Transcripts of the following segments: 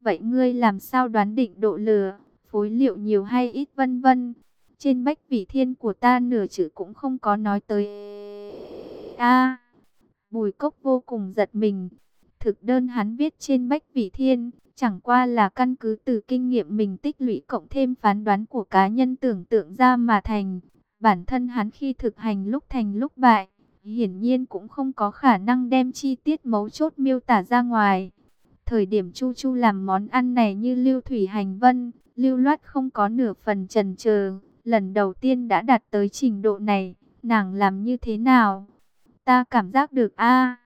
Vậy ngươi làm sao đoán định độ lửa, phối liệu nhiều hay ít vân vân. Trên bách vị thiên của ta nửa chữ cũng không có nói tới. a Bùi cốc vô cùng giật mình. Thực đơn hắn viết trên bách vị thiên, chẳng qua là căn cứ từ kinh nghiệm mình tích lũy cộng thêm phán đoán của cá nhân tưởng tượng ra mà thành. Bản thân hắn khi thực hành lúc thành lúc bại, hiển nhiên cũng không có khả năng đem chi tiết mấu chốt miêu tả ra ngoài. Thời điểm Chu Chu làm món ăn này như lưu thủy hành vân, lưu loát không có nửa phần trần chờ lần đầu tiên đã đạt tới trình độ này, nàng làm như thế nào? Ta cảm giác được a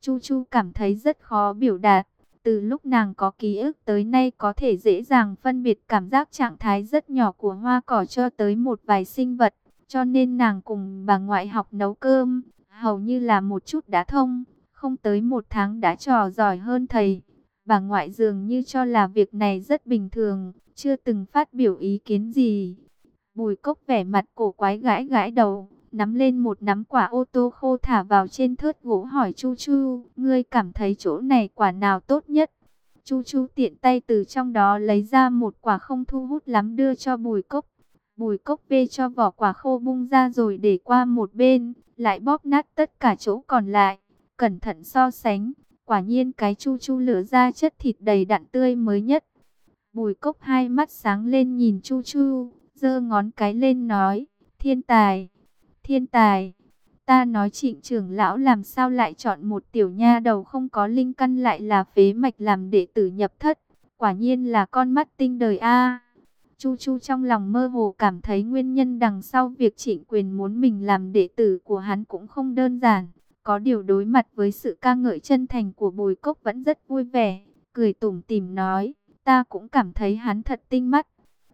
Chu Chu cảm thấy rất khó biểu đạt. Từ lúc nàng có ký ức tới nay có thể dễ dàng phân biệt cảm giác trạng thái rất nhỏ của hoa cỏ cho tới một vài sinh vật. Cho nên nàng cùng bà ngoại học nấu cơm, hầu như là một chút đã thông, không tới một tháng đã trò giỏi hơn thầy. Bà ngoại dường như cho là việc này rất bình thường, chưa từng phát biểu ý kiến gì. Bùi cốc vẻ mặt cổ quái gãi gãi đầu, nắm lên một nắm quả ô tô khô thả vào trên thớt gỗ hỏi Chu Chu, ngươi cảm thấy chỗ này quả nào tốt nhất? Chu Chu tiện tay từ trong đó lấy ra một quả không thu hút lắm đưa cho bùi cốc. Bùi cốc bê cho vỏ quả khô bung ra rồi để qua một bên, lại bóp nát tất cả chỗ còn lại. Cẩn thận so sánh, quả nhiên cái Chu Chu lửa ra chất thịt đầy đặn tươi mới nhất. Bùi cốc hai mắt sáng lên nhìn Chu Chu, giơ ngón cái lên nói, thiên tài, thiên tài. Ta nói trịnh trưởng lão làm sao lại chọn một tiểu nha đầu không có linh căn lại là phế mạch làm đệ tử nhập thất. Quả nhiên là con mắt tinh đời A. Chu Chu trong lòng mơ hồ cảm thấy nguyên nhân đằng sau việc trịnh quyền muốn mình làm đệ tử của hắn cũng không đơn giản. Có điều đối mặt với sự ca ngợi chân thành của bùi cốc vẫn rất vui vẻ. Cười tủm tìm nói, ta cũng cảm thấy hắn thật tinh mắt.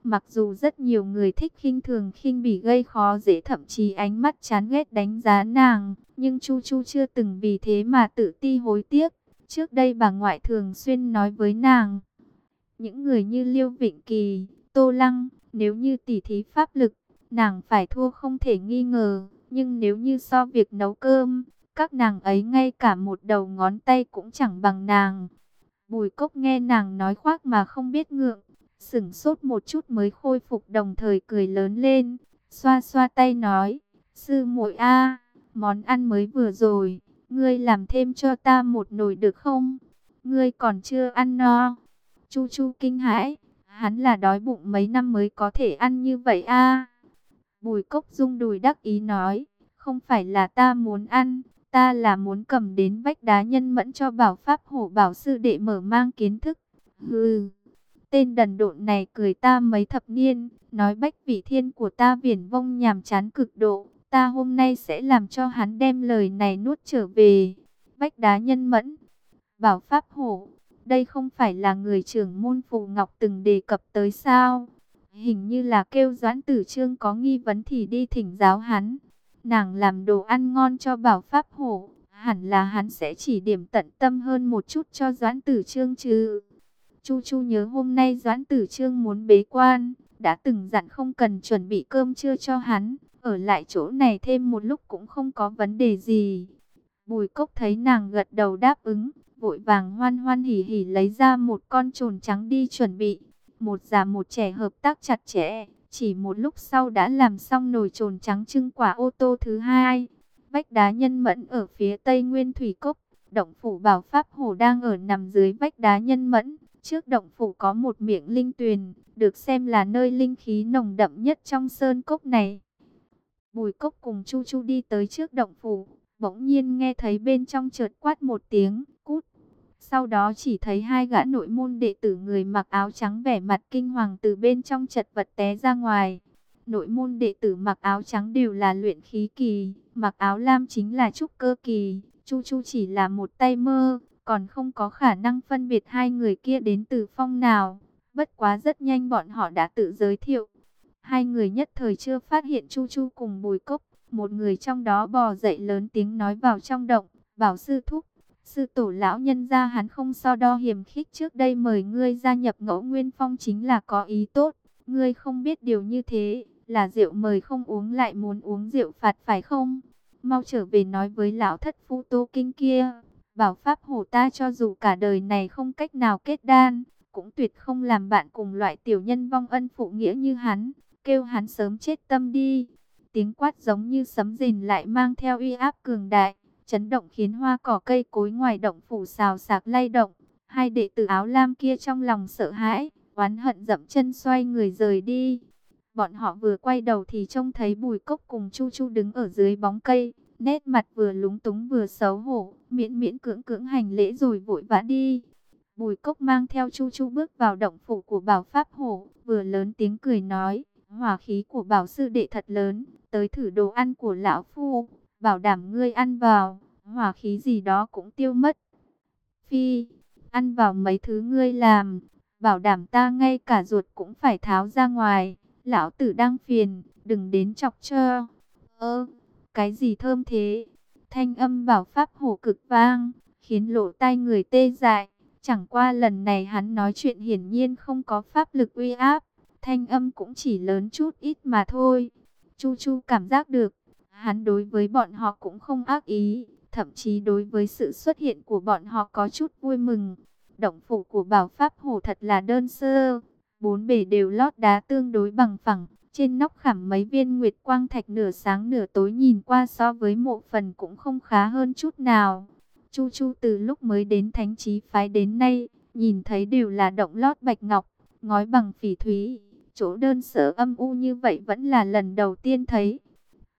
Mặc dù rất nhiều người thích khinh thường khinh bỉ gây khó dễ thậm chí ánh mắt chán ghét đánh giá nàng, nhưng Chu Chu chưa từng vì thế mà tự ti hối tiếc. Trước đây bà ngoại thường xuyên nói với nàng, những người như Liêu Vịnh Kỳ, Tô Lăng, nếu như tỉ thí pháp lực, nàng phải thua không thể nghi ngờ, nhưng nếu như so việc nấu cơm, các nàng ấy ngay cả một đầu ngón tay cũng chẳng bằng nàng. Bùi cốc nghe nàng nói khoác mà không biết ngượng, sửng sốt một chút mới khôi phục đồng thời cười lớn lên, xoa xoa tay nói, sư muội a, món ăn mới vừa rồi, ngươi làm thêm cho ta một nồi được không? Ngươi còn chưa ăn no. Chu Chu kinh hãi, hắn là đói bụng mấy năm mới có thể ăn như vậy a. Bùi Cốc rung đùi đắc ý nói, không phải là ta muốn ăn, ta là muốn cầm đến vách đá nhân mẫn cho bảo pháp hổ bảo sư đệ mở mang kiến thức. Hừ. Tên đần độn này cười ta mấy thập niên, nói bách vị thiên của ta viển vông nhàm chán cực độ. Ta hôm nay sẽ làm cho hắn đem lời này nuốt trở về. Bách đá nhân mẫn, bảo pháp hổ, đây không phải là người trưởng môn phù ngọc từng đề cập tới sao. Hình như là kêu doãn tử trương có nghi vấn thì đi thỉnh giáo hắn. Nàng làm đồ ăn ngon cho bảo pháp hổ, hẳn là hắn sẽ chỉ điểm tận tâm hơn một chút cho doãn tử trương chứ. Chu Chu nhớ hôm nay Doãn Tử Trương muốn bế quan, đã từng dặn không cần chuẩn bị cơm trưa cho hắn, ở lại chỗ này thêm một lúc cũng không có vấn đề gì. Bùi Cốc thấy nàng gật đầu đáp ứng, vội vàng hoan hoan hỉ hỉ lấy ra một con trồn trắng đi chuẩn bị. Một già một trẻ hợp tác chặt chẽ, chỉ một lúc sau đã làm xong nồi trồn trắng trưng quả ô tô thứ hai. Vách đá nhân mẫn ở phía tây nguyên thủy cốc, động phủ bảo pháp hồ đang ở nằm dưới vách đá nhân mẫn. Trước động phủ có một miệng linh tuyền, được xem là nơi linh khí nồng đậm nhất trong sơn cốc này. Bùi cốc cùng Chu Chu đi tới trước động phủ, bỗng nhiên nghe thấy bên trong chợt quát một tiếng. Sau đó chỉ thấy hai gã nội môn đệ tử người mặc áo trắng vẻ mặt kinh hoàng từ bên trong chật vật té ra ngoài. Nội môn đệ tử mặc áo trắng đều là luyện khí kỳ, mặc áo lam chính là trúc cơ kỳ, Chu Chu chỉ là một tay mơ, còn không có khả năng phân biệt hai người kia đến từ phong nào. Bất quá rất nhanh bọn họ đã tự giới thiệu. Hai người nhất thời chưa phát hiện Chu Chu cùng Bùi Cốc. Một người trong đó bò dậy lớn tiếng nói vào trong động, bảo sư thúc. Sư tổ lão nhân ra hắn không so đo hiểm khích trước đây mời ngươi gia nhập ngẫu nguyên phong chính là có ý tốt. Ngươi không biết điều như thế, là rượu mời không uống lại muốn uống rượu phạt phải không? Mau trở về nói với lão thất phu tô kinh kia. Bảo pháp hổ ta cho dù cả đời này không cách nào kết đan, cũng tuyệt không làm bạn cùng loại tiểu nhân vong ân phụ nghĩa như hắn, kêu hắn sớm chết tâm đi. Tiếng quát giống như sấm rền lại mang theo uy áp cường đại, chấn động khiến hoa cỏ cây cối ngoài động phủ xào sạc lay động. Hai đệ tử áo lam kia trong lòng sợ hãi, oán hận dậm chân xoay người rời đi. Bọn họ vừa quay đầu thì trông thấy Bùi Cốc cùng Chu Chu đứng ở dưới bóng cây, nét mặt vừa lúng túng vừa xấu hổ, miễn miễn cưỡng cưỡng hành lễ rồi vội vã đi. Bùi Cốc mang theo Chu Chu bước vào động phủ của Bảo Pháp Hổ, vừa lớn tiếng cười nói, hỏa khí của Bảo Sư Đệ thật lớn, tới thử đồ ăn của Lão Phu, bảo đảm ngươi ăn vào, hỏa khí gì đó cũng tiêu mất. Phi, ăn vào mấy thứ ngươi làm, bảo đảm ta ngay cả ruột cũng phải tháo ra ngoài, lão tử đang phiền, đừng đến chọc cho. Ơ, cái gì thơm thế? Thanh âm bảo pháp hổ cực vang, khiến lỗ tai người tê dại. Chẳng qua lần này hắn nói chuyện hiển nhiên không có pháp lực uy áp, thanh âm cũng chỉ lớn chút ít mà thôi. Chu Chu cảm giác được, hắn đối với bọn họ cũng không ác ý, thậm chí đối với sự xuất hiện của bọn họ có chút vui mừng. Động phủ của bảo pháp hồ thật là đơn sơ, bốn bề đều lót đá tương đối bằng phẳng, trên nóc khảm mấy viên nguyệt quang thạch nửa sáng nửa tối nhìn qua so với mộ phần cũng không khá hơn chút nào. Chu Chu từ lúc mới đến thánh trí phái đến nay, nhìn thấy đều là động lót bạch ngọc, ngói bằng phỉ thúy. Chỗ đơn sở âm u như vậy vẫn là lần đầu tiên thấy.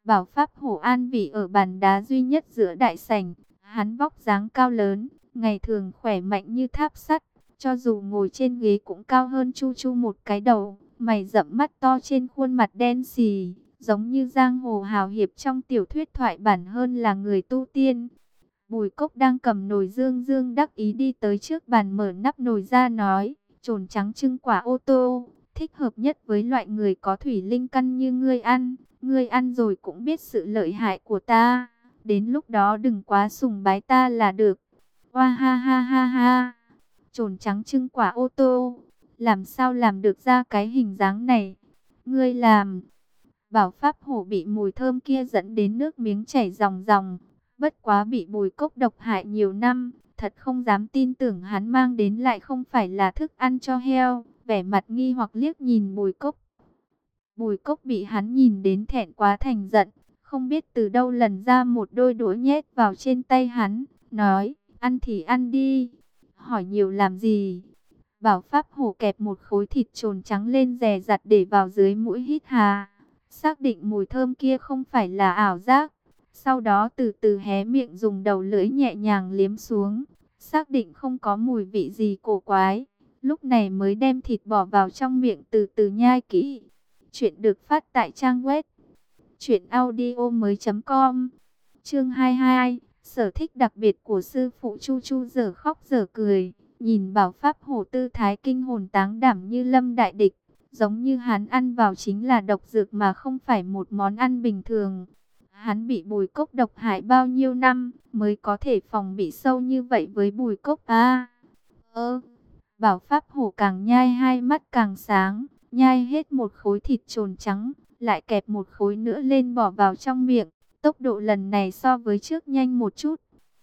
Bảo Pháp Hổ An vị ở bàn đá duy nhất giữa đại sảnh, hắn vóc dáng cao lớn, ngày thường khỏe mạnh như tháp sắt, cho dù ngồi trên ghế cũng cao hơn Chu Chu một cái đầu, mày rậm mắt to trên khuôn mặt đen xì, giống như giang hồ hào hiệp trong tiểu thuyết thoại bản hơn là người tu tiên. Bùi cốc đang cầm nồi dương dương đắc ý đi tới trước bàn mở nắp nồi ra nói, trồn trắng trưng quả ô tô, thích hợp nhất với loại người có thủy linh căn như ngươi ăn, ngươi ăn rồi cũng biết sự lợi hại của ta, đến lúc đó đừng quá sùng bái ta là được. Hoa ha ha ha ha, trồn trắng trưng quả ô tô, làm sao làm được ra cái hình dáng này? Ngươi làm. Bảo Pháp Hổ bị mùi thơm kia dẫn đến nước miếng chảy ròng ròng, bất quá bị bùi cốc độc hại nhiều năm, thật không dám tin tưởng hắn mang đến lại không phải là thức ăn cho heo, vẻ mặt nghi hoặc liếc nhìn bùi cốc. Bùi cốc bị hắn nhìn đến thẹn quá thành giận, không biết từ đâu lần ra một đôi đũa nhét vào trên tay hắn, nói, ăn thì ăn đi, hỏi nhiều làm gì. Bảo Pháp Hổ kẹp một khối thịt trồn trắng lên rè rặt để vào dưới mũi hít hà. Xác định mùi thơm kia không phải là ảo giác. Sau đó từ từ hé miệng dùng đầu lưỡi nhẹ nhàng liếm xuống. Xác định không có mùi vị gì cổ quái. Lúc này mới đem thịt bỏ vào trong miệng từ từ nhai kỹ. Chuyện được phát tại trang web. chuyệnaudio mới com Chương 22 Sở thích đặc biệt của sư phụ Chu Chu giờ khóc giờ cười. Nhìn bảo pháp hồ tư thái kinh hồn táng đảm như lâm đại địch, giống như hắn ăn vào chính là độc dược mà không phải một món ăn bình thường. Hắn bị bùi cốc độc hại bao nhiêu năm mới có thể phòng bị sâu như vậy với bùi cốc a Ơ, bảo pháp hổ càng nhai hai mắt càng sáng, nhai hết một khối thịt trồn trắng, lại kẹp một khối nữa lên bỏ vào trong miệng. Tốc độ lần này so với trước nhanh một chút.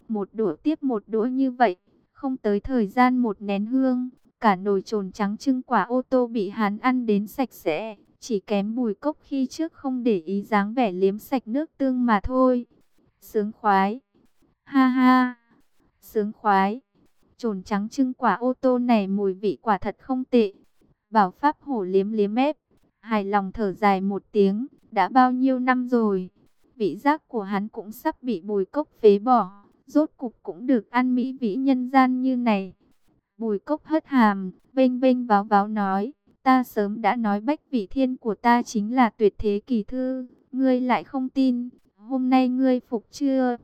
Một đũa tiếp một đũa như vậy, không tới thời gian một nén hương, cả nồi trồn trắng trưng quả ô tô bị hắn ăn đến sạch sẽ. Chỉ kém bùi cốc khi trước không để ý dáng vẻ liếm sạch nước tương mà thôi. Sướng khoái. Ha ha. Sướng khoái. Trồn trắng trưng quả ô tô này mùi vị quả thật không tệ. Bảo Pháp hổ liếm liếm ép. Hài lòng thở dài một tiếng. Đã bao nhiêu năm rồi. Vị giác của hắn cũng sắp bị bùi cốc phế bỏ rốt cục cũng được ăn mỹ vĩ nhân gian như này. Bùi cốc hất hàm, vênh vênh váo váo nói, ta sớm đã nói bách vị thiên của ta chính là tuyệt thế kỳ thư, ngươi lại không tin, hôm nay ngươi phục chưa?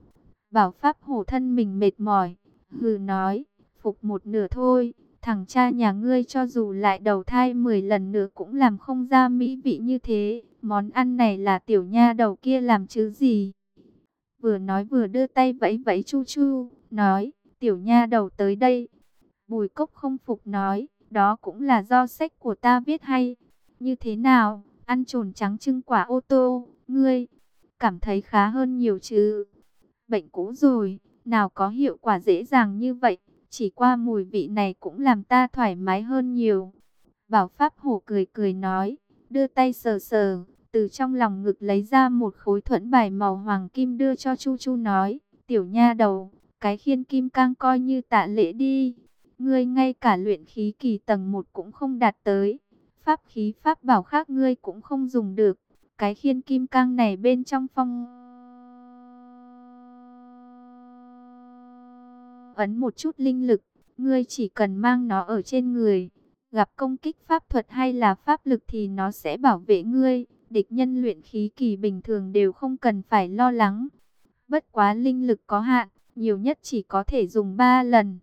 Bảo pháp hổ thân mình mệt mỏi, hừ nói, phục một nửa thôi, thằng cha nhà ngươi cho dù lại đầu thai 10 lần nữa cũng làm không ra mỹ vị như thế, món ăn này là tiểu nha đầu kia làm chứ gì? Vừa nói vừa đưa tay vẫy vẫy chu chu, nói, tiểu nha đầu tới đây. Bùi cốc không phục nói, đó cũng là do sách của ta viết hay. Như thế nào, ăn trồn trắng trưng quả ô tô, ngươi, cảm thấy khá hơn nhiều chứ. Bệnh cũ rồi, nào có hiệu quả dễ dàng như vậy, chỉ qua mùi vị này cũng làm ta thoải mái hơn nhiều. Bảo Pháp Hổ cười cười nói, đưa tay sờ sờ, từ trong lòng ngực lấy ra một khối thuẫn bài màu hoàng kim đưa cho Chu Chu nói, tiểu nha đầu, cái khiên kim cang coi như tạ lễ đi. Ngươi ngay cả luyện khí kỳ tầng 1 cũng không đạt tới, pháp khí pháp bảo khác ngươi cũng không dùng được. Cái khiên kim cang này bên trong phong ấn một chút linh lực, ngươi chỉ cần mang nó ở trên người, gặp công kích pháp thuật hay là pháp lực thì nó sẽ bảo vệ ngươi. Địch nhân luyện khí kỳ bình thường đều không cần phải lo lắng. Bất quá linh lực có hạn, nhiều nhất chỉ có thể dùng 3 lần.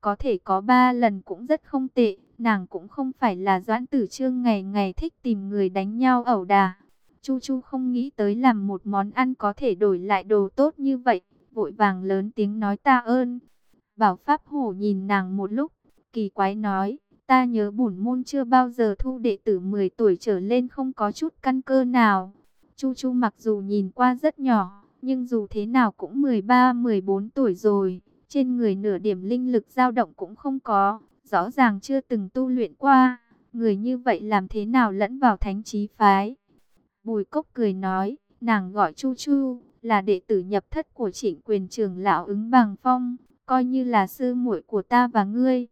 Có thể có 3 lần cũng rất không tệ, nàng cũng không phải là doãn tử trương ngày ngày thích tìm người đánh nhau ẩu đà. Chu Chu không nghĩ tới làm một món ăn có thể đổi lại đồ tốt như vậy, vội vàng lớn tiếng nói ta ơn. Bảo Pháp Hổ nhìn nàng một lúc, kỳ quái nói, ta nhớ bổn môn chưa bao giờ thu đệ tử 10 tuổi trở lên không có chút căn cơ nào. Chu Chu mặc dù nhìn qua rất nhỏ, nhưng dù thế nào cũng 13-14 tuổi rồi, trên người nửa điểm linh lực dao động cũng không có, rõ ràng chưa từng tu luyện qua, người như vậy làm thế nào lẫn vào thánh trí phái. Bùi Cốc cười nói, nàng gọi Chu Chu, là đệ tử nhập thất của trịnh quyền Trường lão ứng bằng phong, coi như là sư muội của ta và ngươi.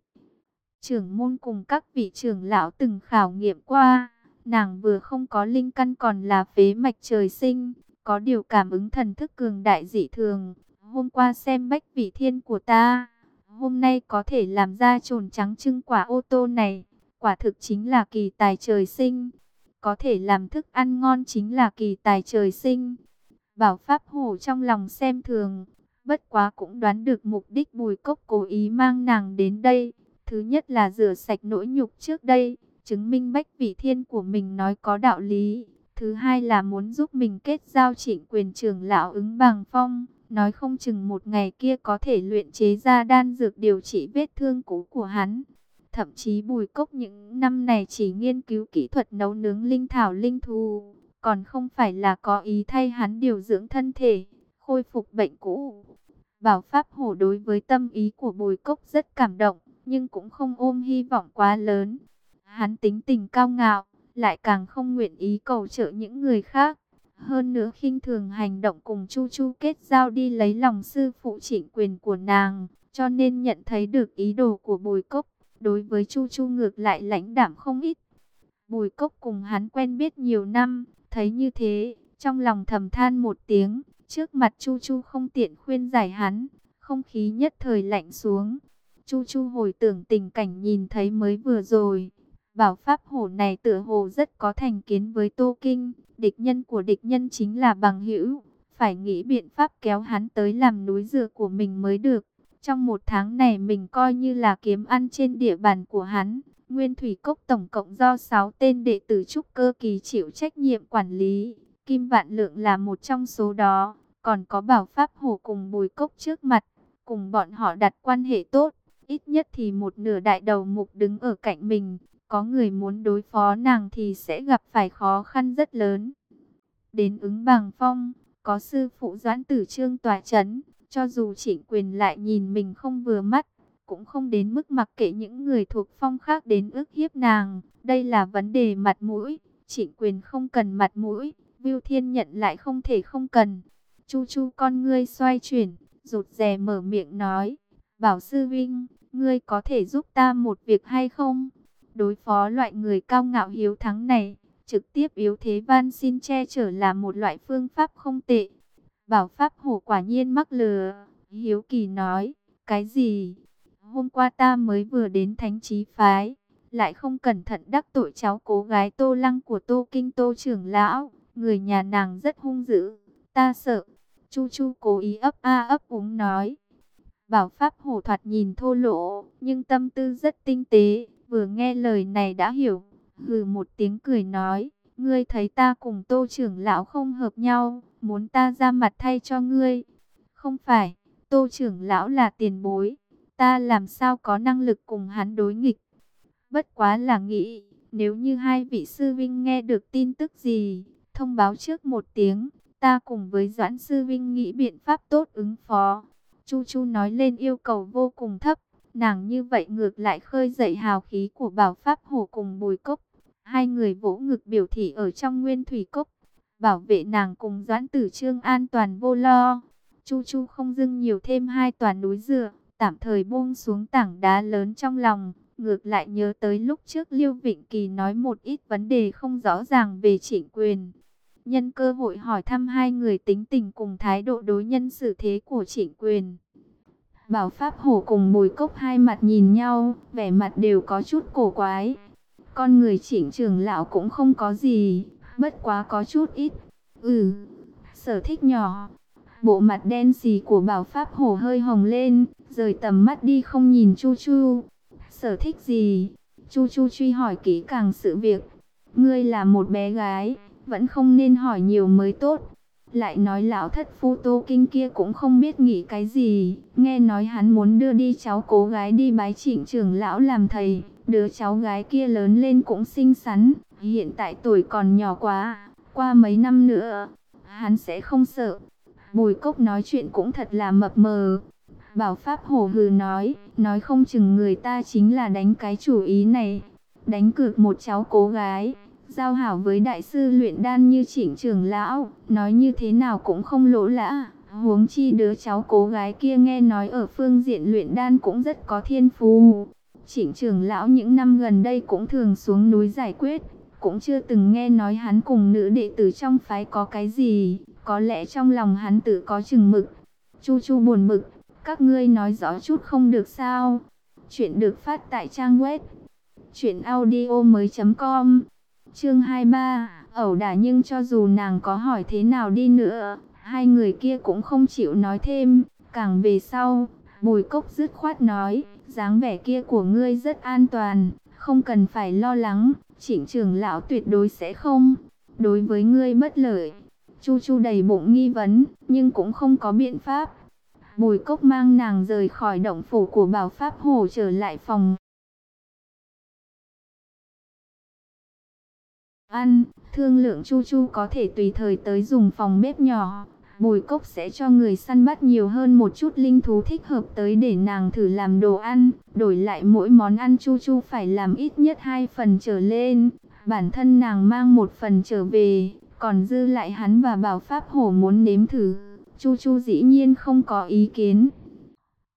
Trưởng môn cùng các vị trưởng lão từng khảo nghiệm qua, nàng vừa không có linh căn còn là phế mạch trời sinh, có điều cảm ứng thần thức cường đại dị thường. Hôm qua xem bách vị thiên của ta, hôm nay có thể làm ra trồn trắng trưng quả ô tô này, quả thực chính là kỳ tài trời sinh. Có thể làm thức ăn ngon chính là kỳ tài trời sinh. Bảo Pháp Hổ trong lòng xem thường, bất quá cũng đoán được mục đích bùi cốc cố ý mang nàng đến đây. Thứ nhất là rửa sạch nỗi nhục trước đây, chứng minh bách vị thiên của mình nói có đạo lý. Thứ hai là muốn giúp mình kết giao trịnh quyền trưởng lão ứng bằng phong. Nói không chừng một ngày kia có thể luyện chế ra đan dược điều trị vết thương cũ của hắn. Thậm chí bùi cốc những năm này chỉ nghiên cứu kỹ thuật nấu nướng linh thảo linh thù. Còn không phải là có ý thay hắn điều dưỡng thân thể, khôi phục bệnh cũ. Bảo Pháp Hổ đối với tâm ý của bùi cốc rất cảm động, nhưng cũng không ôm hy vọng quá lớn. Hắn tính tình cao ngạo, lại càng không nguyện ý cầu trợ những người khác. Hơn nữa khinh thường hành động cùng Chu Chu kết giao đi lấy lòng sư phụ trịnh quyền của nàng, cho nên nhận thấy được ý đồ của Bùi Cốc. Đối với Chu Chu ngược lại lãnh đảm không ít. Bùi Cốc cùng hắn quen biết nhiều năm, thấy như thế, trong lòng thầm than một tiếng, trước mặt Chu Chu không tiện khuyên giải hắn, không khí nhất thời lạnh xuống. Chu Chu hồi tưởng tình cảnh nhìn thấy mới vừa rồi, Bảo pháp hổ này tựa hồ rất có thành kiến với Tô Kinh, địch nhân của địch nhân chính là bằng hữu, phải nghĩ biện pháp kéo hắn tới làm núi dựa của mình mới được. Trong một tháng này mình coi như là kiếm ăn trên địa bàn của hắn. Nguyên Thủy Cốc tổng cộng do 6 tên đệ tử trúc cơ kỳ chịu trách nhiệm quản lý. Kim Vạn Lượng là một trong số đó. Còn có Bảo Pháp Hổ cùng Bùi Cốc trước mặt. Cùng bọn họ đặt quan hệ tốt. Ít nhất thì một nửa đại đầu mục đứng ở cạnh mình có người muốn đối phó nàng thì sẽ gặp phải khó khăn rất lớn. Đến ứng bằng phong, có sư phụ doãn tử trương tòa chấn, cho dù trịnh quyền lại nhìn mình không vừa mắt, cũng không đến mức mặc kệ những người thuộc phong khác đến ước hiếp nàng. Đây là vấn đề mặt mũi, trịnh quyền không cần mặt mũi, Viu Thiên nhận lại không thể không cần. Chu chu con ngươi xoay chuyển, rụt rè mở miệng nói, bảo sư Vinh, ngươi có thể giúp ta một việc hay không? Đối phó loại người cao ngạo hiếu thắng này, trực tiếp yếu thế van xin che chở là một loại phương pháp không tệ. Bảo pháp hổ quả nhiên mắc lừa, hiếu kỳ nói, cái gì? Hôm qua ta mới vừa đến thánh trí phái, lại không cẩn thận đắc tội cháu cố gái tô lăng của tô kinh tô trưởng lão, người nhà nàng rất hung dữ, ta sợ. Chu chu cố ý ấp a ấp úng nói. Bảo pháp hổ thoạt nhìn thô lỗ, nhưng tâm tư rất tinh tế, vừa nghe lời này đã hiểu, hừ một tiếng cười nói, ngươi thấy ta cùng tô trưởng lão không hợp nhau, muốn ta ra mặt thay cho ngươi. Không phải, tô trưởng lão là tiền bối, ta làm sao có năng lực cùng hắn đối nghịch. Bất quá là nghĩ, nếu như hai vị sư vinh nghe được tin tức gì, thông báo trước một tiếng, ta cùng với Doãn sư vinh nghĩ biện pháp tốt ứng phó. Chu Chu nói lên yêu cầu vô cùng thấp, Nàng như vậy ngược lại khơi dậy hào khí của bảo pháp hổ cùng bùi cốc. Hai người vỗ ngực biểu thị ở trong nguyên thủy cốc. Bảo vệ nàng cùng doãn tử trương an toàn vô lo. Chu Chu không dưng nhiều thêm hai toàn núi dựa, tạm thời buông xuống tảng đá lớn trong lòng. Ngược lại nhớ tới lúc trước Liêu Vịnh Kỳ nói một ít vấn đề không rõ ràng về trịnh quyền. Nhân cơ hội hỏi thăm hai người tính tình cùng thái độ đối nhân xử thế của trịnh quyền. Bảo Pháp Hổ cùng Bùi Cốc hai mặt nhìn nhau, vẻ mặt đều có chút cổ quái. Con người Trịnh trường lão cũng không có gì, bất quá có chút ít. Ừ, sở thích nhỏ. Bộ mặt đen xì của Bảo Pháp Hổ hơi hồng lên, rời tầm mắt đi không nhìn Chu Chu. Sở thích gì? Chu Chu truy hỏi kỹ càng sự việc. Ngươi là một bé gái, vẫn không nên hỏi nhiều mới tốt. Lại nói lão thất phu tô kinh kia cũng không biết nghĩ cái gì. Nghe nói hắn muốn đưa đi cháu cố gái đi bái trịnh trưởng lão làm thầy. Đứa cháu gái kia lớn lên cũng xinh xắn. Hiện tại tuổi còn nhỏ quá. Qua mấy năm nữa, hắn sẽ không sợ. Bùi cốc nói chuyện cũng thật là mập mờ. Bảo Pháp hổ hừ nói, nói không chừng người ta chính là đánh cái chủ ý này. Đánh cược một cháu cố gái, giao hảo với đại sư luyện đan như chỉnh trường lão, nói như thế nào cũng không lỗ lã. Huống chi đứa cháu cố gái kia nghe nói ở phương diện luyện đan cũng rất có thiên phú. Chỉnh trường lão những năm gần đây cũng thường xuống núi giải quyết, cũng chưa từng nghe nói hắn cùng nữ đệ tử trong phái có cái gì, có lẽ trong lòng hắn tự có chừng mực. Chu Chu buồn mực, các ngươi nói rõ chút không được sao? Chuyện được phát tại trang web chuyện audio mới.com Chương 23, ẩu đả nhưng cho dù nàng có hỏi thế nào đi nữa, hai người kia cũng không chịu nói thêm, càng về sau, bùi cốc dứt khoát nói, dáng vẻ kia của ngươi rất an toàn, không cần phải lo lắng, chỉnh trưởng lão tuyệt đối sẽ không, đối với ngươi bất lợi. Chu Chu đầy bụng nghi vấn, nhưng cũng không có biện pháp. Bùi cốc mang nàng rời khỏi động phủ của bảo pháp hồ trở lại phòng. Ăn, thương lượng Chu Chu có thể tùy thời tới dùng phòng bếp nhỏ. Bùi cốc sẽ cho người săn bắt nhiều hơn một chút linh thú thích hợp tới để nàng thử làm đồ ăn. Đổi lại mỗi món ăn Chu Chu phải làm ít nhất hai phần trở lên. Bản thân nàng mang một phần trở về, còn dư lại hắn và bảo pháp hổ muốn nếm thử. Chu Chu dĩ nhiên không có ý kiến.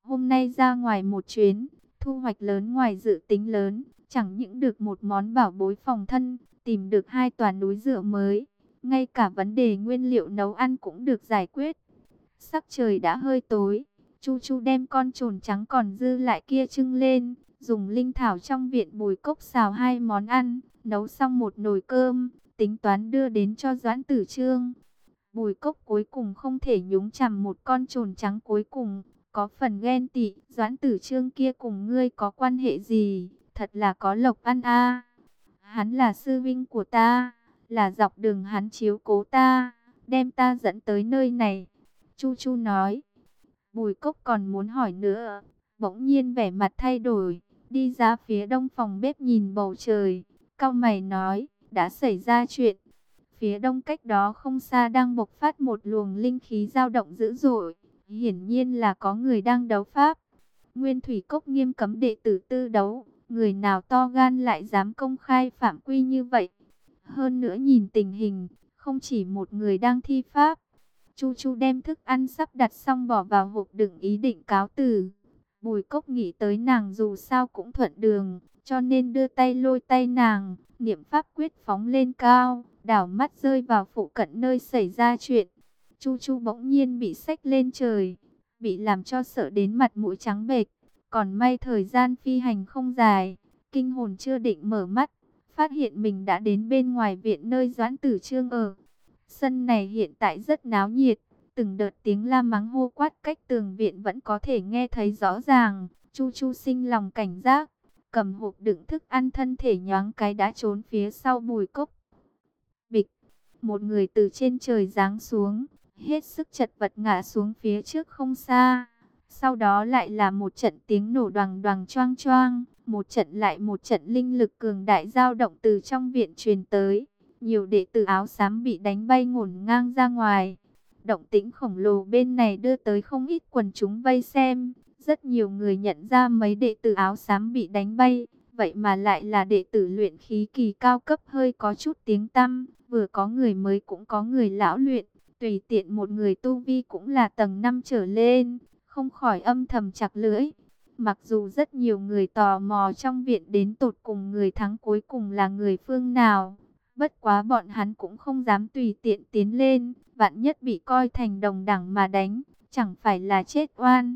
Hôm nay ra ngoài một chuyến, thu hoạch lớn ngoài dự tính lớn, chẳng những được một món bảo bối phòng thân, tìm được hai tòa núi dựa mới, ngay cả vấn đề nguyên liệu nấu ăn cũng được giải quyết. Sắc trời đã hơi tối, Chu Chu đem con trồn trắng còn dư lại kia trưng lên, dùng linh thảo trong viện bùi cốc xào hai món ăn, nấu xong một nồi cơm, tính toán đưa đến cho Doãn Tử Trương. Bùi cốc cuối cùng không thể nhúng chằm một con trồn trắng cuối cùng, có phần ghen tị, Doãn Tử Trương kia cùng ngươi có quan hệ gì, thật là có lộc ăn a. Hắn là sư vinh của ta, là dọc đường hắn chiếu cố ta, đem ta dẫn tới nơi này. Chu Chu nói, Bùi Cốc còn muốn hỏi nữa, bỗng nhiên vẻ mặt thay đổi, đi ra phía đông phòng bếp nhìn bầu trời, cao mày nói, đã xảy ra chuyện. Phía đông cách đó không xa đang bộc phát một luồng linh khí dao động dữ dội, hiển nhiên là có người đang đấu pháp. Nguyên Thủy Cốc nghiêm cấm đệ tử tư đấu, Người nào to gan lại dám công khai phạm quy như vậy. Hơn nữa nhìn tình hình, không chỉ một người đang thi pháp. Chu Chu đem thức ăn sắp đặt xong bỏ vào hộp đựng ý định cáo từ. Bùi cốc nghĩ tới nàng dù sao cũng thuận đường, cho nên đưa tay lôi tay nàng, niệm pháp quyết phóng lên cao, đảo mắt rơi vào phụ cận nơi xảy ra chuyện. Chu Chu bỗng nhiên bị xách lên trời, bị làm cho sợ đến mặt mũi trắng bệch. Còn may thời gian phi hành không dài, kinh hồn chưa định mở mắt, phát hiện mình đã đến bên ngoài viện nơi Doãn Tử Trương ở. Sân này hiện tại rất náo nhiệt, từng đợt tiếng la mắng hô quát cách tường viện vẫn có thể nghe thấy rõ ràng. Chu Chu sinh lòng cảnh giác, cầm hộp đựng thức ăn thân thể nhoáng cái đã trốn phía sau bùi cốc. Bịch, một người từ trên trời giáng xuống, hết sức chật vật ngã xuống phía trước không xa. Sau đó lại là một trận tiếng nổ đoàng đoàng choang choang, một trận lại một trận linh lực cường đại dao động từ trong viện truyền tới. Nhiều đệ tử áo xám bị đánh bay ngổn ngang ra ngoài. Động tĩnh khổng lồ bên này đưa tới không ít quần chúng vây xem. Rất nhiều người nhận ra mấy đệ tử áo xám bị đánh bay, vậy mà lại là đệ tử luyện khí kỳ cao cấp hơi có chút tiếng tăm, vừa có người mới cũng có người lão luyện, tùy tiện một người tu vi cũng là tầng 5 trở lên, không khỏi âm thầm chặt lưỡi. Mặc dù rất nhiều người tò mò trong viện đến tột cùng người thắng cuối cùng là người phương nào, bất quá bọn hắn cũng không dám tùy tiện tiến lên, vạn nhất bị coi thành đồng đẳng mà đánh, chẳng phải là chết oan.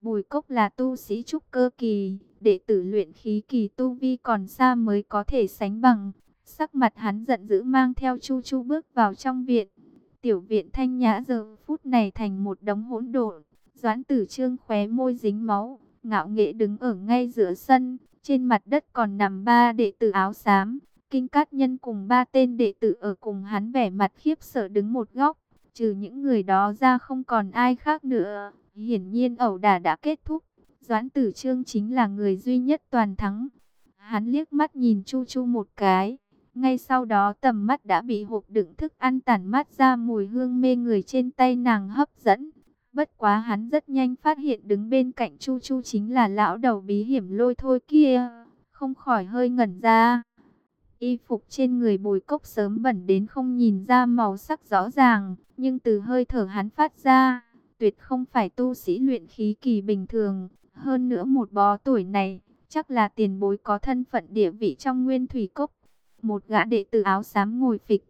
Bùi Cốc là tu sĩ trúc cơ kỳ, đệ tử luyện khí kỳ tu vi còn xa mới có thể sánh bằng. Sắc mặt hắn giận dữ mang theo Chu Chu bước vào trong viện. Tiểu viện thanh nhã giờ phút này thành một đống hỗn độn. Doãn tử trương khóe môi dính máu, ngạo nghệ đứng ở ngay giữa sân. Trên mặt đất còn nằm ba đệ tử áo xám. Kinh Cát Nhân cùng ba tên đệ tử ở cùng hắn vẻ mặt khiếp sợ đứng một góc. Trừ những người đó ra không còn ai khác nữa. Hiển nhiên ẩu đả đã kết thúc. Doãn tử trương chính là người duy nhất toàn thắng. Hắn liếc mắt nhìn Chu Chu một cái. Ngay sau đó tầm mắt đã bị hộp đựng thức ăn tản mát ra mùi hương mê người trên tay nàng hấp dẫn. Bất quá hắn rất nhanh phát hiện đứng bên cạnh Chu Chu chính là lão đầu bí hiểm lôi thôi kia. Không khỏi hơi ngẩn ra. Y phục trên người bùi cốc sớm bẩn đến không nhìn ra màu sắc rõ ràng. Nhưng từ hơi thở hắn phát ra, tuyệt không phải tu sĩ luyện khí kỳ bình thường. Hơn nữa một bó tuổi này, chắc là tiền bối có thân phận địa vị trong nguyên thủy cốc. Một gã đệ tử áo xám ngồi phịch.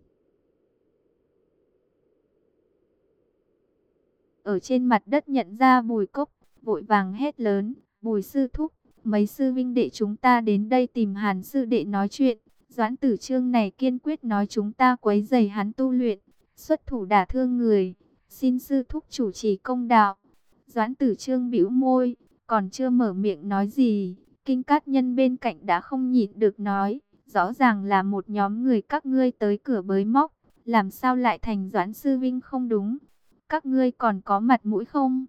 Ở trên mặt đất nhận ra bùi cốc, vội vàng hét lớn, bùi sư thúc, mấy sư vinh đệ chúng ta đến đây tìm hàn sư đệ nói chuyện. Doãn tử trương này kiên quyết nói chúng ta quấy giày hắn tu luyện, xuất thủ đả thương người, xin sư thúc chủ trì công đạo. Doãn tử trương bĩu môi, còn chưa mở miệng nói gì, kinh cát nhân bên cạnh đã không nhịn được nói, rõ ràng là một nhóm người các ngươi tới cửa bới móc, làm sao lại thành doãn sư vinh không đúng, các ngươi còn có mặt mũi không?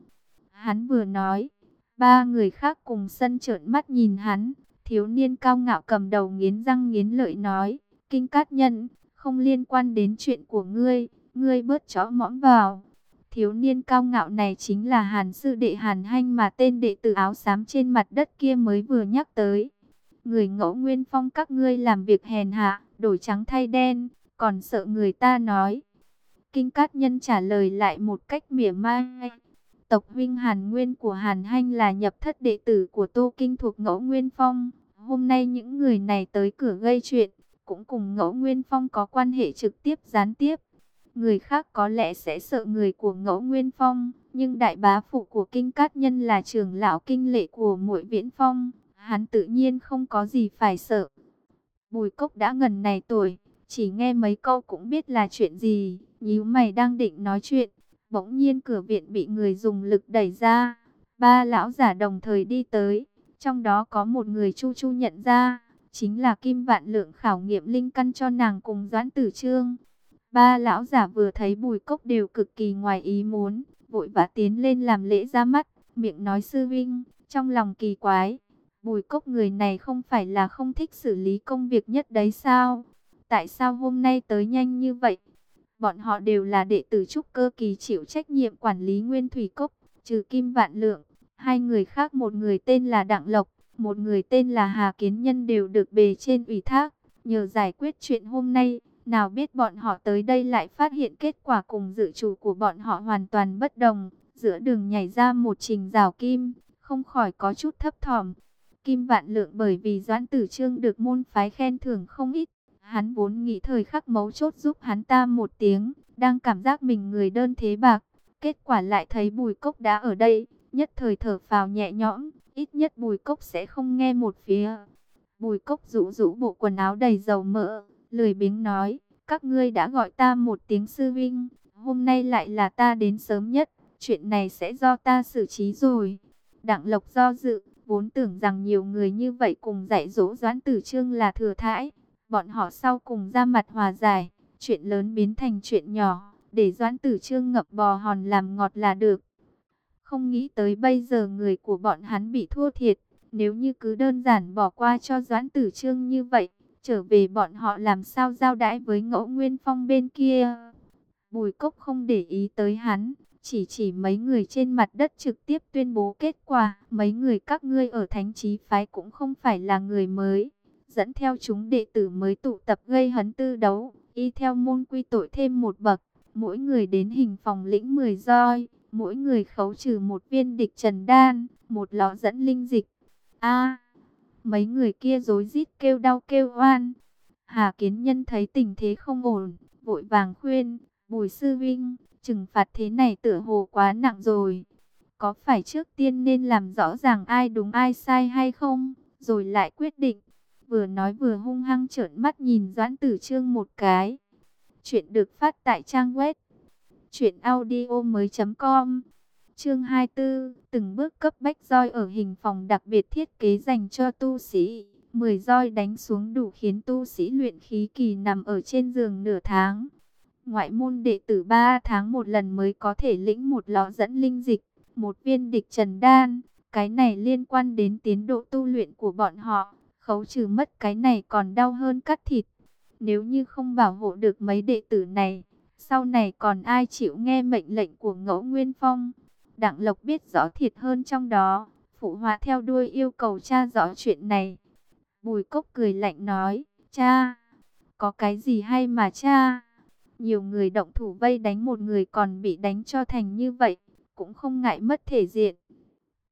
Hắn vừa nói, ba người khác cùng sân trợn mắt nhìn hắn, thiếu niên cao ngạo cầm đầu nghiến răng nghiến lợi nói, kinh cát nhân, không liên quan đến chuyện của ngươi, ngươi bớt chó mõm vào. Thiếu niên cao ngạo này chính là Hàn sư đệ Hàn Hanh mà tên đệ tử áo xám trên mặt đất kia mới vừa nhắc tới. Người ngẫu nguyên phong các ngươi làm việc hèn hạ, đổi trắng thay đen, còn sợ người ta nói. Kinh Cát Nhân trả lời lại một cách mỉa mai. Tộc huynh Hàn Nguyên của Hàn Hanh là nhập thất đệ tử của Tô Kinh thuộc ngẫu Nguyên Phong. Hôm nay những người này tới cửa gây chuyện, cũng cùng ngẫu Nguyên Phong có quan hệ trực tiếp gián tiếp. Người khác có lẽ sẽ sợ người của ngẫu Nguyên Phong, nhưng đại bá phụ của Kinh Cát Nhân là trưởng lão kinh lệ của mỗi viễn phong, hắn tự nhiên không có gì phải sợ. Bùi cốc đã gần này tuổi, chỉ nghe mấy câu cũng biết là chuyện gì, nhíu mày đang định nói chuyện, bỗng nhiên cửa viện bị người dùng lực đẩy ra, ba lão giả đồng thời đi tới, trong đó có một người chu chu nhận ra, chính là Kim Vạn Lượng khảo nghiệm linh căn cho nàng cùng Doãn Tử Trương. Ba lão giả vừa thấy bùi cốc đều cực kỳ ngoài ý muốn, vội vã tiến lên làm lễ ra mắt, miệng nói sư vinh, trong lòng kỳ quái. Bùi cốc người này không phải là không thích xử lý công việc nhất đấy sao? Tại sao hôm nay tới nhanh như vậy? Bọn họ đều là đệ tử trúc cơ kỳ chịu trách nhiệm quản lý nguyên thủy cốc, trừ Kim Vạn Lượng. Hai người khác một người tên là Đặng Lộc, một người tên là Hà Kiến Nhân đều được bề trên ủy thác. Nhờ giải quyết chuyện hôm nay, nào biết bọn họ tới đây lại phát hiện kết quả cùng dự chủ của bọn họ hoàn toàn bất đồng. Giữa đường nhảy ra một trình rào kim, không khỏi có chút thấp thỏm. Kim Vạn Lượng bởi vì Doãn Tử Trương được môn phái khen thưởng không ít. Hắn vốn nghĩ thời khắc mấu chốt giúp hắn ta một tiếng, đang cảm giác mình người đơn thế bạc. Kết quả lại thấy bùi cốc đã ở đây, nhất thời thở phào nhẹ nhõm, ít nhất bùi cốc sẽ không nghe một phía. Bùi cốc rũ rũ bộ quần áo đầy dầu mỡ, lười biếng nói, các ngươi đã gọi ta một tiếng sư vinh, hôm nay lại là ta đến sớm nhất, chuyện này sẽ do ta xử trí rồi. Đặng Lộc do dự, vốn tưởng rằng nhiều người như vậy cùng dạy dỗ Doãn Tử Trương là thừa thãi, bọn họ sau cùng ra mặt hòa giải, chuyện lớn biến thành chuyện nhỏ, để Doãn Tử Trương ngập bò hòn làm ngọt là được. Không nghĩ tới bây giờ người của bọn hắn bị thua thiệt, nếu như cứ đơn giản bỏ qua cho Doãn Tử Trương như vậy, trở về bọn họ làm sao giao đãi với ngẫu nguyên phong bên kia. Bùi cốc không để ý tới hắn, chỉ chỉ mấy người trên mặt đất trực tiếp tuyên bố kết quả. Mấy người các ngươi ở thánh trí phái cũng không phải là người mới. Dẫn theo chúng đệ tử mới tụ tập gây hấn tư đấu, y theo môn quy tội thêm một bậc. Mỗi người đến hình phòng lĩnh 10 roi, mỗi người khấu trừ một viên địch trần đan, một lọ dẫn linh dịch. A, mấy người kia rối rít kêu đau kêu oan. Hà Kiến Nhân thấy tình thế không ổn, vội vàng khuyên, Bùi Sư Vinh, trừng phạt thế này tựa hồ quá nặng rồi. Có phải trước tiên nên làm rõ ràng ai đúng ai sai hay không, rồi lại quyết định. Vừa nói vừa hung hăng trợn mắt nhìn Doãn Tử Trương một cái. Chuyện được phát tại trang web truyệnaudiomoi.com. Chương 24, từng bước cấp bách roi ở hình phòng đặc biệt thiết kế dành cho tu sĩ. 10 roi đánh xuống đủ khiến tu sĩ luyện khí kỳ nằm ở trên giường nửa tháng. Ngoại môn đệ tử 3 tháng một lần mới có thể lĩnh một lọ dẫn linh dịch, một viên địch trần đan. Cái này liên quan đến tiến độ tu luyện của bọn họ. Khấu trừ mất cái này còn đau hơn cắt thịt. Nếu như không bảo hộ được mấy đệ tử này, sau này còn ai chịu nghe mệnh lệnh của ngẫu Nguyên Phong. Đặng Lộc biết rõ thiệt hơn trong đó, phụ hòa theo đuôi yêu cầu cha rõ chuyện này. Bùi Cốc cười lạnh nói, cha, có cái gì hay mà cha? Nhiều người động thủ vây đánh một người còn bị đánh cho thành như vậy, cũng không ngại mất thể diện.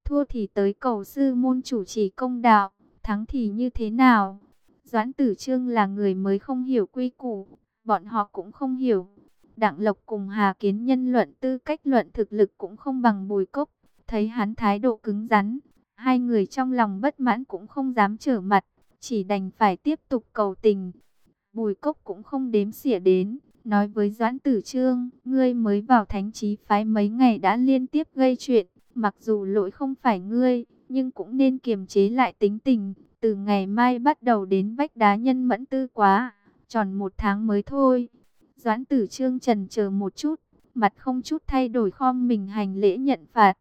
Thua thì tới cầu sư môn chủ trì công đạo, thắng thì như thế nào? Doãn Tử Trương là người mới không hiểu quy củ, bọn họ cũng không hiểu. Đặng Lộc cùng Hà Kiến Nhân luận tư cách luận thực lực cũng không bằng Bùi Cốc, thấy hắn thái độ cứng rắn, hai người trong lòng bất mãn cũng không dám trở mặt, chỉ đành phải tiếp tục cầu tình. Bùi Cốc cũng không đếm xỉa đến, nói với Doãn Tử Trương, ngươi mới vào thánh trí phái mấy ngày đã liên tiếp gây chuyện, mặc dù lỗi không phải ngươi, nhưng cũng nên kiềm chế lại tính tình, từ ngày mai bắt đầu đến vách đá nhân mẫn tư quá, tròn một tháng mới thôi. Doãn tử trương trần chờ một chút, mặt không chút thay đổi khom mình hành lễ nhận phạt.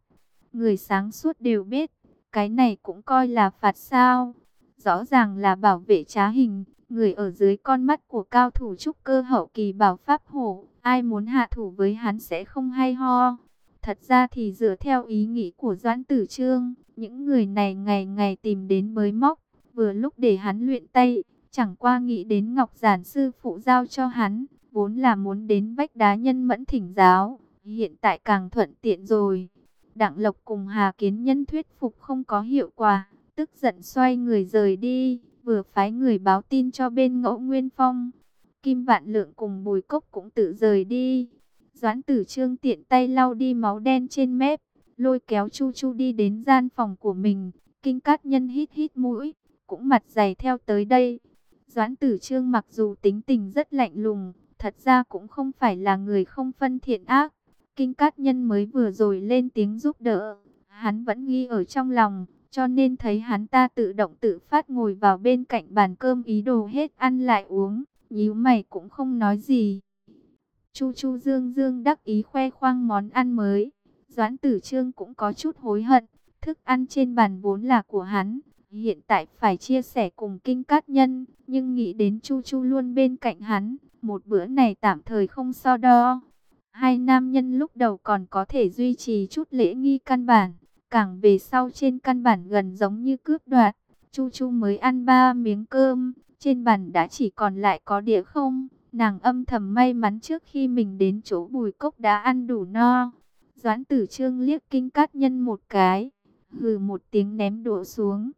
Người sáng suốt đều biết, cái này cũng coi là phạt sao. Rõ ràng là bảo vệ trá hình, người ở dưới con mắt của cao thủ trúc cơ hậu kỳ bảo pháp hổ. Ai muốn hạ thủ với hắn sẽ không hay ho. Thật ra thì dựa theo ý nghĩ của Doãn Tử Trương, những người này ngày ngày tìm đến mới móc, vừa lúc để hắn luyện tay, chẳng qua nghĩ đến Ngọc Giản sư phụ giao cho hắn, vốn là muốn đến vách đá nhân mẫn thỉnh giáo, hiện tại càng thuận tiện rồi. Đặng Lộc cùng Hà Kiến Nhân thuyết phục không có hiệu quả, tức giận xoay người rời đi, vừa phái người báo tin cho bên ngẫu Nguyên Phong. Kim Vạn Lượng cùng Bùi Cốc cũng tự rời đi. Doãn tử trương tiện tay lau đi máu đen trên mép, lôi kéo Chu Chu đi đến gian phòng của mình. Kinh Cát Nhân hít hít mũi, cũng mặt dày theo tới đây. Doãn tử trương mặc dù tính tình rất lạnh lùng, thật ra cũng không phải là người không phân thiện ác. Kinh Cát Nhân mới vừa rồi lên tiếng giúp đỡ, hắn vẫn ghi ở trong lòng, cho nên thấy hắn ta tự động tự phát ngồi vào bên cạnh bàn cơm ý đồ hết ăn lại uống, nhíu mày cũng không nói gì. Chu Chu Dương Dương đắc ý khoe khoang món ăn mới, Doãn Tử Trương cũng có chút hối hận, thức ăn trên bàn vốn là của hắn, hiện tại phải chia sẻ cùng kinh cát nhân, nhưng nghĩ đến Chu Chu luôn bên cạnh hắn, một bữa này tạm thời không so đo. Hai nam nhân lúc đầu còn có thể duy trì chút lễ nghi căn bản, càng về sau trên căn bản gần giống như cướp đoạt. Chu Chu mới ăn ba miếng cơm, trên bàn đã chỉ còn lại có đĩa không. Nàng âm thầm may mắn trước khi mình đến chỗ bùi cốc đã ăn đủ no. Doãn tử trương liếc kinh cát nhân một cái, hừ một tiếng ném đũa xuống.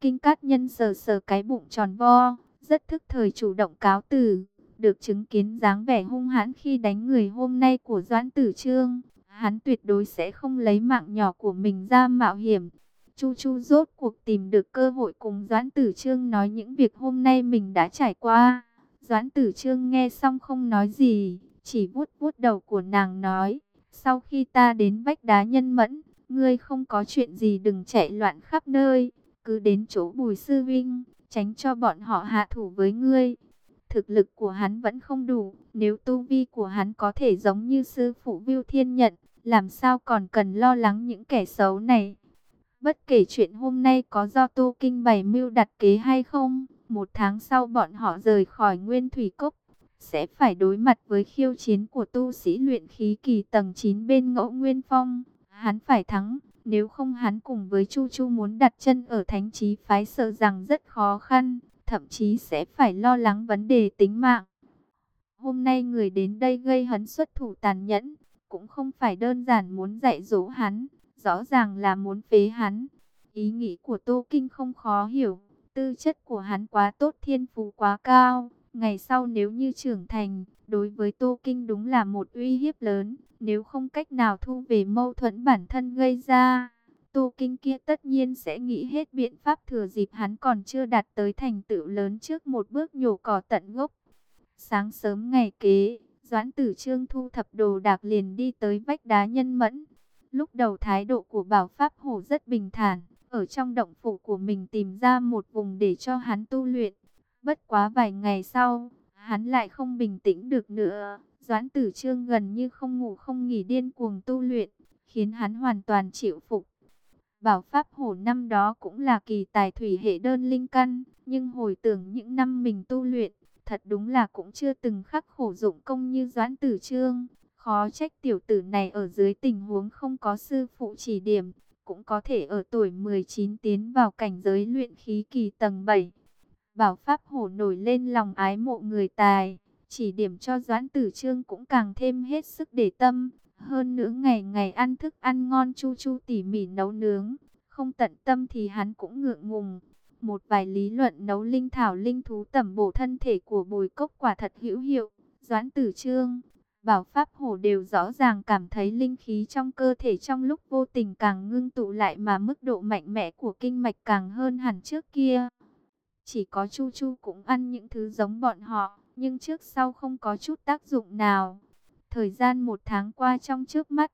Kinh cát nhân sờ sờ cái bụng tròn vo, rất thức thời chủ động cáo từ được chứng kiến dáng vẻ hung hãn khi đánh người hôm nay của Doãn Tử Trương, hắn tuyệt đối sẽ không lấy mạng nhỏ của mình ra mạo hiểm. Chu Chu rốt cuộc tìm được cơ hội cùng Doãn Tử Trương nói những việc hôm nay mình đã trải qua. Doãn Tử Trương nghe xong không nói gì, chỉ vuốt vuốt đầu của nàng nói, sau khi ta đến vách đá nhân mẫn, ngươi không có chuyện gì đừng chạy loạn khắp nơi, cứ đến chỗ Bùi Sư Vinh, tránh cho bọn họ hạ thủ với ngươi. Thực lực của hắn vẫn không đủ, nếu tu vi của hắn có thể giống như sư phụ Viu Thiên Nhận, làm sao còn cần lo lắng những kẻ xấu này. Bất kể chuyện hôm nay có do tu Kinh bày mưu đặt kế hay không, một tháng sau bọn họ rời khỏi Nguyên Thủy Cốc, sẽ phải đối mặt với khiêu chiến của tu sĩ luyện khí kỳ tầng 9 bên ngẫu Nguyên Phong. Hắn phải thắng, nếu không hắn cùng với Chu Chu muốn đặt chân ở thánh trí phái sợ rằng rất khó khăn, thậm chí sẽ phải lo lắng vấn đề tính mạng. Hôm nay người đến đây gây hấn xuất thủ tàn nhẫn, cũng không phải đơn giản muốn dạy dỗ hắn, rõ ràng là muốn phế hắn. Ý nghĩ của Tô Kinh không khó hiểu, tư chất của hắn quá tốt thiên phú quá cao, ngày sau nếu như trưởng thành, đối với Tô Kinh đúng là một uy hiếp lớn, nếu không cách nào thu về mâu thuẫn bản thân gây ra. Tô Kinh kia tất nhiên sẽ nghĩ hết biện pháp thừa dịp hắn còn chưa đạt tới thành tựu lớn trước một bước nhổ cỏ tận gốc. Sáng sớm ngày kế, Doãn Tử Trương thu thập đồ đạc liền đi tới vách đá nhân mẫn. Lúc đầu thái độ của Bảo Pháp Hổ rất bình thản, ở trong động phủ của mình tìm ra một vùng để cho hắn tu luyện. Bất quá vài ngày sau, hắn lại không bình tĩnh được nữa. Doãn Tử Trương gần như không ngủ không nghỉ điên cuồng tu luyện, khiến hắn hoàn toàn chịu phục. Bảo Pháp Hổ năm đó cũng là kỳ tài thủy hệ đơn linh căn, nhưng hồi tưởng những năm mình tu luyện, thật đúng là cũng chưa từng khắc khổ dụng công như Doãn Tử Trương. Khó trách tiểu tử này ở dưới tình huống không có sư phụ chỉ điểm, cũng có thể ở tuổi 19 tiến vào cảnh giới luyện khí kỳ tầng 7. Bảo Pháp Hổ nổi lên lòng ái mộ người tài, chỉ điểm cho Doãn Tử Trương cũng càng thêm hết sức để tâm. Hơn nữa ngày ngày ăn thức ăn ngon chu chu tỉ mỉ nấu nướng, không tận tâm thì hắn cũng ngượng ngùng. Một vài lý luận nấu linh thảo linh thú tẩm bổ thân thể của bồi cốc quả thật hữu hiệu. Doãn tử trương, bảo pháp hổ đều rõ ràng cảm thấy linh khí trong cơ thể trong lúc vô tình càng ngưng tụ lại mà mức độ mạnh mẽ của kinh mạch càng hơn hẳn trước kia. Chỉ có Chu Chu cũng ăn những thứ giống bọn họ, nhưng trước sau không có chút tác dụng nào. Thời gian một tháng qua trong trước mắt,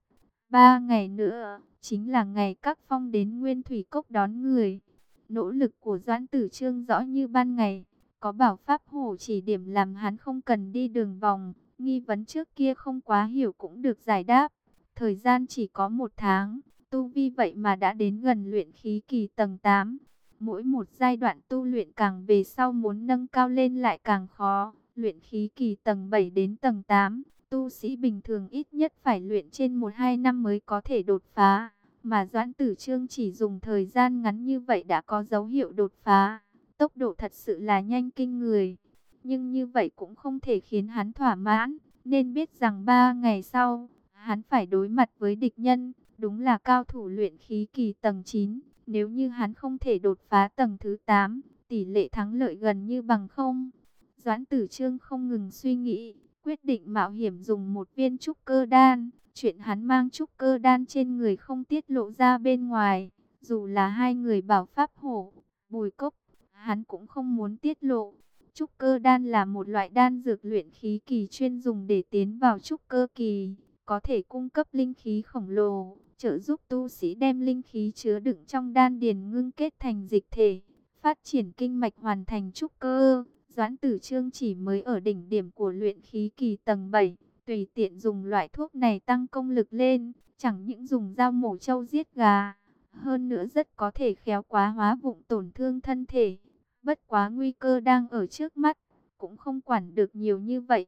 ba ngày nữa, chính là ngày các phong đến Nguyên Thủy Cốc đón người. Nỗ lực của Doãn Tử Trương rõ như ban ngày, có bảo pháp hổ chỉ điểm làm hắn không cần đi đường vòng, nghi vấn trước kia không quá hiểu cũng được giải đáp. Thời gian chỉ có một tháng, tu vi vậy mà đã đến gần luyện khí kỳ tầng 8. Mỗi một giai đoạn tu luyện càng về sau muốn nâng cao lên lại càng khó. Luyện khí kỳ tầng 7 đến tầng 8, tu sĩ bình thường ít nhất phải luyện trên 1-2 năm mới có thể đột phá. Mà Doãn Tử Trương chỉ dùng thời gian ngắn như vậy đã có dấu hiệu đột phá. Tốc độ thật sự là nhanh kinh người. Nhưng như vậy cũng không thể khiến hắn thỏa mãn. Nên biết rằng ba ngày sau, hắn phải đối mặt với địch nhân. Đúng là cao thủ luyện khí kỳ tầng 9. Nếu như hắn không thể đột phá tầng thứ 8, tỷ lệ thắng lợi gần như bằng không. Doãn tử trương không ngừng suy nghĩ, quyết định mạo hiểm dùng một viên trúc cơ đan. Chuyện hắn mang trúc cơ đan trên người không tiết lộ ra bên ngoài, dù là hai người bảo pháp hổ, bùi cốc, hắn cũng không muốn tiết lộ. Trúc cơ đan là một loại đan dược luyện khí kỳ chuyên dùng để tiến vào trúc cơ kỳ, có thể cung cấp linh khí khổng lồ, trợ giúp tu sĩ đem linh khí chứa đựng trong đan điền ngưng kết thành dịch thể, phát triển kinh mạch hoàn thành trúc cơ. Doãn tử trương chỉ mới ở đỉnh điểm của luyện khí kỳ tầng 7, tùy tiện dùng loại thuốc này tăng công lực lên, chẳng những dùng dao mổ trâu giết gà, hơn nữa rất có thể khéo quá hóa vụng tổn thương thân thể. Bất quá nguy cơ đang ở trước mắt, cũng không quản được nhiều như vậy.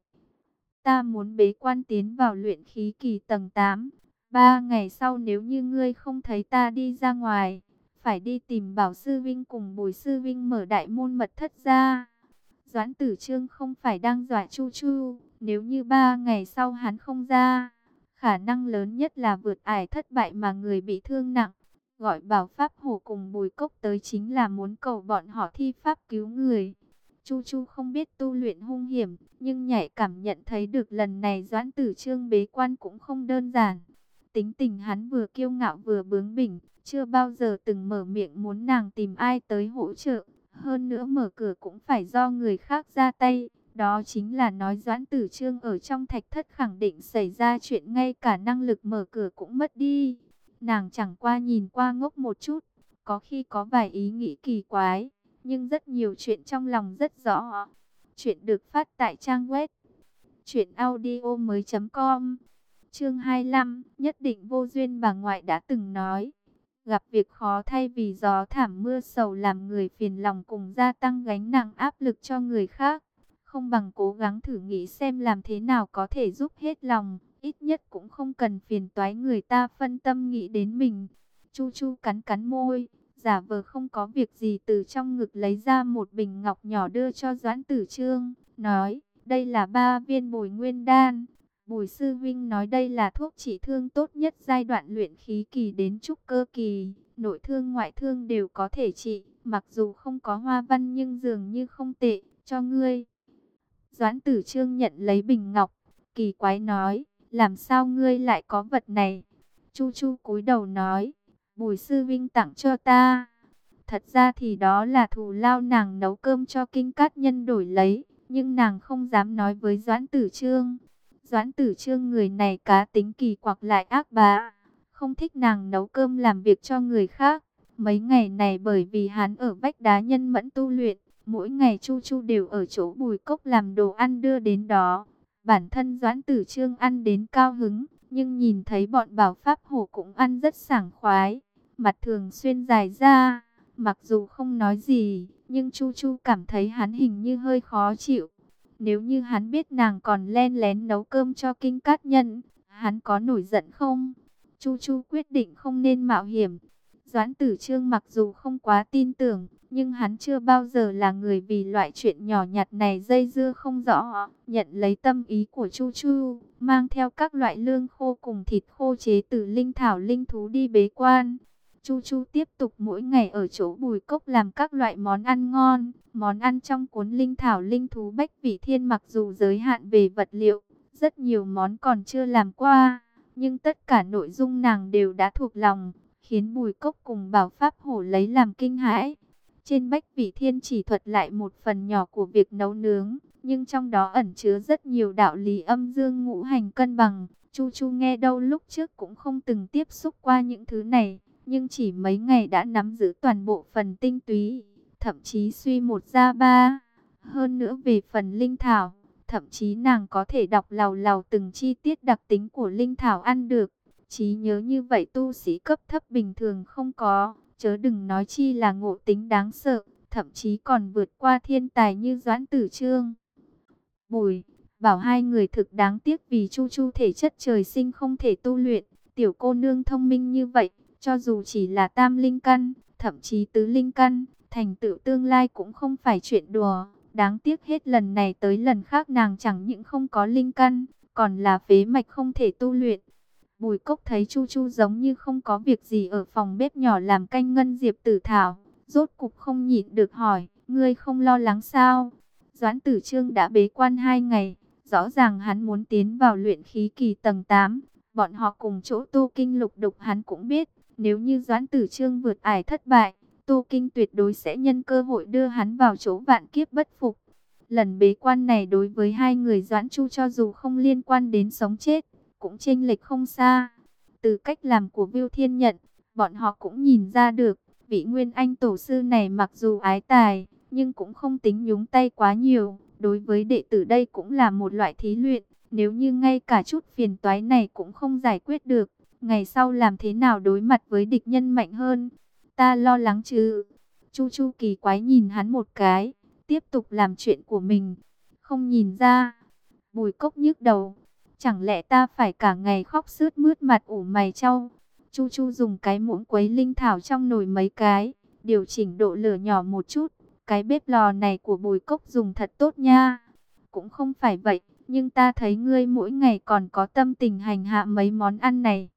Ta muốn bế quan tiến vào luyện khí kỳ tầng 8. Ba ngày sau nếu như ngươi không thấy ta đi ra ngoài, phải đi tìm bảo sư Vinh cùng bùi sư Vinh mở đại môn mật thất ra. Doãn tử trương không phải đang dọa chu chu, nếu như ba ngày sau hắn không ra, khả năng lớn nhất là vượt ải thất bại mà người bị thương nặng. Gọi bảo pháp hổ cùng bùi cốc tới chính là muốn cầu bọn họ thi pháp cứu người. Chu Chu không biết tu luyện hung hiểm, nhưng nhạy cảm nhận thấy được lần này doãn tử trương bế quan cũng không đơn giản. Tính tình hắn vừa kiêu ngạo vừa bướng bỉnh, chưa bao giờ từng mở miệng muốn nàng tìm ai tới hỗ trợ. Hơn nữa mở cửa cũng phải do người khác ra tay. Đó chính là nói Doãn Tử Trương ở trong thạch thất khẳng định xảy ra chuyện ngay cả năng lực mở cửa cũng mất đi. Nàng chẳng qua nhìn qua ngốc một chút, có khi có vài ý nghĩ kỳ quái, nhưng rất nhiều chuyện trong lòng rất rõ. Chuyện được phát tại trang web truyệnaudiomoi.com. Chương 25, nhất định vô duyên bà ngoại đã từng nói, gặp việc khó thay vì gió thảm mưa sầu làm người phiền lòng cùng gia tăng gánh nặng áp lực cho người khác Không bằng cố gắng thử nghĩ xem làm thế nào có thể giúp hết lòng, ít nhất cũng không cần phiền toái người ta phân tâm nghĩ đến mình. Chu Chu cắn cắn môi, giả vờ không có việc gì từ trong ngực lấy ra một bình ngọc nhỏ đưa cho Doãn Tử Trương, nói, đây là ba viên bồi nguyên đan. Bùi sư vinh nói đây là thuốc trị thương tốt nhất giai đoạn luyện khí kỳ đến trúc cơ kỳ, nội thương ngoại thương đều có thể trị, mặc dù không có hoa văn nhưng dường như không tệ, cho ngươi. Doãn tử trương nhận lấy bình ngọc, kỳ quái nói, làm sao ngươi lại có vật này? Chu chu cúi đầu nói, bùi sư vinh tặng cho ta. Thật ra thì đó là thù lao nàng nấu cơm cho kinh cát nhân đổi lấy, nhưng nàng không dám nói với Doãn tử trương. Doãn tử trương người này cá tính kỳ quặc lại ác bá, không thích nàng nấu cơm làm việc cho người khác. Mấy ngày này bởi vì hắn ở vách đá nhân mẫn tu luyện, mỗi ngày Chu Chu đều ở chỗ bùi cốc làm đồ ăn đưa đến đó. Bản thân Doãn Tử Trương ăn đến cao hứng, nhưng nhìn thấy bọn bảo pháp hổ cũng ăn rất sảng khoái. Mặt thường xuyên dài ra, mặc dù không nói gì, nhưng Chu Chu cảm thấy hắn hình như hơi khó chịu. Nếu như hắn biết nàng còn len lén nấu cơm cho kinh cát nhân, hắn có nổi giận không? Chu Chu quyết định không nên mạo hiểm. Doãn tử trương mặc dù không quá tin tưởng, nhưng hắn chưa bao giờ là người vì loại chuyện nhỏ nhặt này dây dưa không rõ. Nhận lấy tâm ý của Chu Chu, mang theo các loại lương khô cùng thịt khô chế từ linh thảo linh thú đi bế quan. Chu Chu tiếp tục mỗi ngày ở chỗ bùi cốc làm các loại món ăn ngon. Món ăn trong cuốn linh thảo linh thú bách vị thiên mặc dù giới hạn về vật liệu, rất nhiều món còn chưa làm qua. Nhưng tất cả nội dung nàng đều đã thuộc lòng, khiến bùi cốc cùng bảo pháp hổ lấy làm kinh hãi. Trên bách vị thiên chỉ thuật lại một phần nhỏ của việc nấu nướng, nhưng trong đó ẩn chứa rất nhiều đạo lý âm dương ngũ hành cân bằng. Chu Chu nghe đâu lúc trước cũng không từng tiếp xúc qua những thứ này nhưng chỉ mấy ngày đã nắm giữ toàn bộ phần tinh túy, thậm chí suy một ra ba. Hơn nữa về phần linh thảo, thậm chí nàng có thể đọc lào lào từng chi tiết đặc tính của linh thảo ăn được. Trí nhớ như vậy tu sĩ cấp thấp bình thường không có, chớ đừng nói chi là ngộ tính đáng sợ, thậm chí còn vượt qua thiên tài như Doãn Tử Trương. Bùi, bảo hai người thực đáng tiếc vì Chu Chu thể chất trời sinh không thể tu luyện, tiểu cô nương thông minh như vậy, cho dù chỉ là tam linh căn, thậm chí tứ linh căn, thành tựu tương lai cũng không phải chuyện đùa. Đáng tiếc hết lần này tới lần khác nàng chẳng những không có linh căn, còn là phế mạch không thể tu luyện. Bùi cốc thấy Chu Chu giống như không có việc gì ở phòng bếp nhỏ làm canh ngân diệp tử thảo. Rốt cục không nhịn được hỏi, ngươi không lo lắng sao? Doãn tử trương đã bế quan hai ngày, rõ ràng hắn muốn tiến vào luyện khí kỳ tầng 8. Bọn họ cùng chỗ tu kinh lục đục hắn cũng biết, nếu như Doãn Tử Trương vượt ải thất bại, Tô Kinh tuyệt đối sẽ nhân cơ hội đưa hắn vào chỗ vạn kiếp bất phục. Lần bế quan này đối với hai người Doãn Chu cho dù không liên quan đến sống chết, cũng chênh lệch không xa. Từ cách làm của Viu Thiên Nhận, bọn họ cũng nhìn ra được, vị Nguyên Anh tổ sư này mặc dù ái tài, nhưng cũng không tính nhúng tay quá nhiều. Đối với đệ tử đây cũng là một loại thí luyện, nếu như ngay cả chút phiền toái này cũng không giải quyết được, ngày sau làm thế nào đối mặt với địch nhân mạnh hơn. Ta lo lắng chứ. Chu Chu kỳ quái nhìn hắn một cái, tiếp tục làm chuyện của mình. Không nhìn ra. Bùi cốc nhức đầu. Chẳng lẽ ta phải cả ngày khóc sướt mướt mặt ủ mày trâu. Chu Chu dùng cái muỗng quấy linh thảo trong nồi mấy cái, điều chỉnh độ lửa nhỏ một chút. Cái bếp lò này của bùi cốc dùng thật tốt nha. Cũng không phải vậy, nhưng ta thấy ngươi mỗi ngày còn có tâm tình hành hạ mấy món ăn này.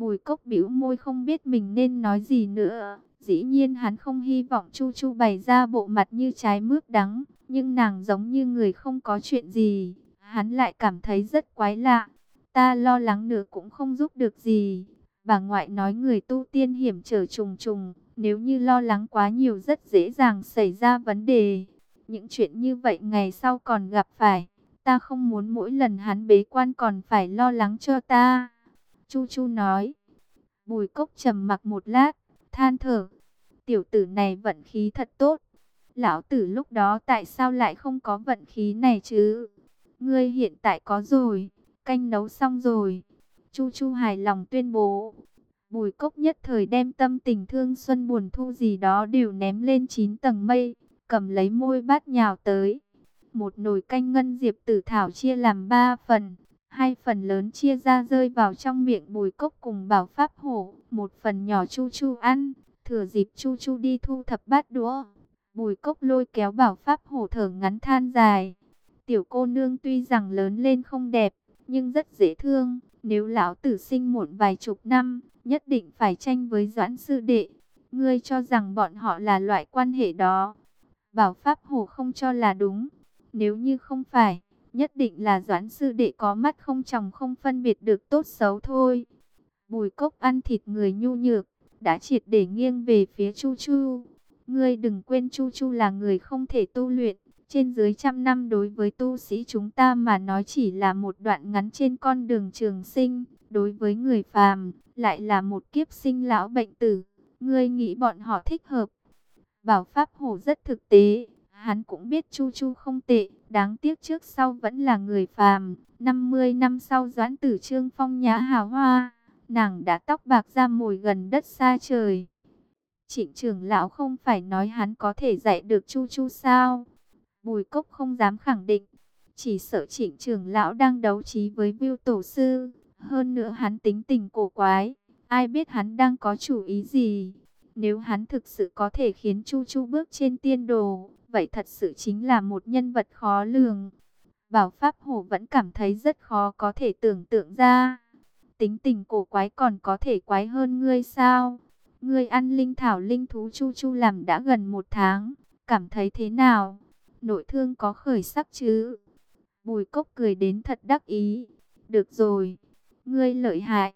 Bùi cốc biểu môi không biết mình nên nói gì nữa. Dĩ nhiên hắn không hy vọng Chu Chu bày ra bộ mặt như trái mướp đắng. Nhưng nàng giống như người không có chuyện gì. Hắn lại cảm thấy rất quái lạ. Ta lo lắng nữa cũng không giúp được gì. Bà ngoại nói người tu tiên hiểm trở trùng trùng. Nếu như lo lắng quá nhiều rất dễ dàng xảy ra vấn đề. Những chuyện như vậy ngày sau còn gặp phải. Ta không muốn mỗi lần hắn bế quan còn phải lo lắng cho ta. Chu Chu nói. Bùi cốc trầm mặc một lát, than thở. Tiểu tử này vận khí thật tốt. Lão tử lúc đó tại sao lại không có vận khí này chứ? Ngươi hiện tại có rồi, canh nấu xong rồi. Chu Chu hài lòng tuyên bố. Bùi cốc nhất thời đem tâm tình thương xuân buồn thu gì đó đều ném lên chín tầng mây, cầm lấy môi bát nhào tới. Một nồi canh ngân diệp tử thảo chia làm ba phần, hai phần lớn chia ra rơi vào trong miệng bùi cốc cùng bảo pháp hổ, một phần nhỏ chu chu ăn, thừa dịp chu chu đi thu thập bát đũa. Bùi cốc lôi kéo bảo pháp hổ thở ngắn than dài. Tiểu cô nương tuy rằng lớn lên không đẹp, nhưng rất dễ thương. Nếu lão tử sinh muộn vài chục năm, nhất định phải tranh với doãn sư đệ. Ngươi cho rằng bọn họ là loại quan hệ đó. Bảo pháp hổ không cho là đúng. Nếu như không phải, nhất định là doãn sư đệ có mắt không chồng không phân biệt được tốt xấu thôi. Bùi cốc ăn thịt người nhu nhược, đã triệt để nghiêng về phía Chu Chu. Ngươi đừng quên Chu Chu là người không thể tu luyện. Trên dưới trăm năm đối với tu sĩ chúng ta mà nói chỉ là một đoạn ngắn trên con đường trường sinh. Đối với người phàm, lại là một kiếp sinh lão bệnh tử. Ngươi nghĩ bọn họ thích hợp. Bảo Pháp Hổ rất thực tế. Hắn cũng biết Chu Chu không tệ. Đáng tiếc trước sau vẫn là người phàm. 50 năm sau doãn tử trương phong nhã hào hoa. Nàng đã tóc bạc ra mồi gần đất xa trời. Trịnh trưởng lão không phải nói hắn có thể dạy được Chu Chu sao? Bùi Cốc không dám khẳng định. Chỉ sợ trịnh trưởng lão đang đấu trí với Viu Tổ Sư. Hơn nữa hắn tính tình cổ quái. Ai biết hắn đang có chủ ý gì? Nếu hắn thực sự có thể khiến Chu Chu bước trên tiên đồ, vậy thật sự chính là một nhân vật khó lường. Bảo Pháp Hổ vẫn cảm thấy rất khó có thể tưởng tượng ra. Tính tình cổ quái còn có thể quái hơn ngươi sao? Ngươi ăn linh thảo linh thú chu chu làm đã gần một tháng, cảm thấy thế nào? Nội thương có khởi sắc chứ? Bùi cốc cười đến thật đắc ý. Được rồi, ngươi lợi hại.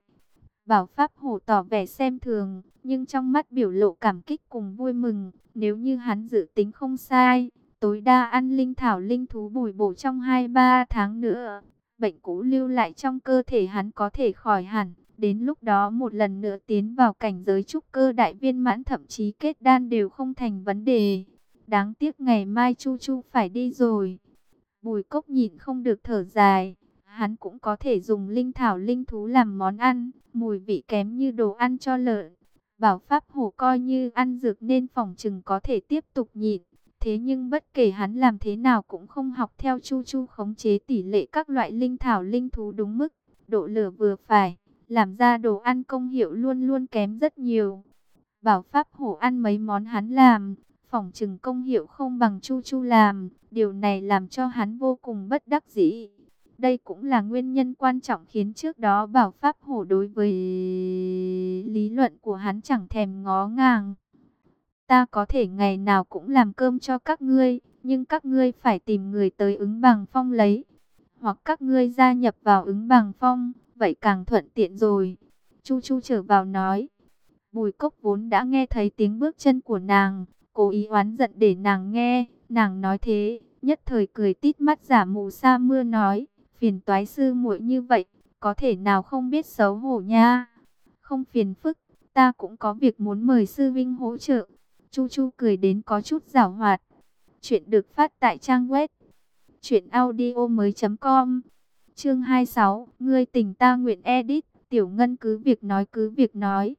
Bảo Pháp Hổ tỏ vẻ xem thường, nhưng trong mắt biểu lộ cảm kích cùng vui mừng. Nếu như hắn dự tính không sai, tối đa ăn linh thảo linh thú bồi bổ trong 2-3 tháng nữa. Bệnh cũ lưu lại trong cơ thể hắn có thể khỏi hẳn. Đến lúc đó một lần nữa tiến vào cảnh giới trúc cơ đại viên mãn thậm chí kết đan đều không thành vấn đề. Đáng tiếc ngày mai Chu Chu phải đi rồi. Bùi cốc nhìn không được thở dài. Hắn cũng có thể dùng linh thảo linh thú làm món ăn, mùi vị kém như đồ ăn cho lợn. Bảo Pháp Hổ coi như ăn dược nên phòng trừng có thể tiếp tục nhịn. Thế nhưng bất kể hắn làm thế nào cũng không học theo Chu Chu khống chế tỷ lệ các loại linh thảo linh thú đúng mức, độ lửa vừa phải làm ra đồ ăn công hiệu luôn luôn kém rất nhiều. Bảo Pháp Hổ ăn mấy món hắn làm, phòng trừng công hiệu không bằng Chu Chu làm, điều này làm cho hắn vô cùng bất đắc dĩ. Đây cũng là nguyên nhân quan trọng khiến trước đó Bảo Pháp Hổ đối với lý luận của hắn chẳng thèm ngó ngàng. Ta có thể ngày nào cũng làm cơm cho các ngươi, nhưng các ngươi phải tìm người tới ứng bằng phong lấy, hoặc các ngươi gia nhập vào ứng bằng phong vậy càng thuận tiện rồi. Chu Chu trở vào nói. Bùi cốc vốn đã nghe thấy tiếng bước chân của nàng, cố ý oán giận để nàng nghe, nàng nói thế, nhất thời cười tít mắt giả mù sa mưa nói, phiền toái sư muội như vậy, có thể nào không biết xấu hổ nha. Không phiền phức, ta cũng có việc muốn mời sư vinh hỗ trợ. Chu Chu cười đến có chút giảo hoạt. Chuyện được phát tại trang web chuyện audio mới.com Chương 26, ngươi tình ta nguyện edit, tiểu ngân cứ việc nói cứ việc nói.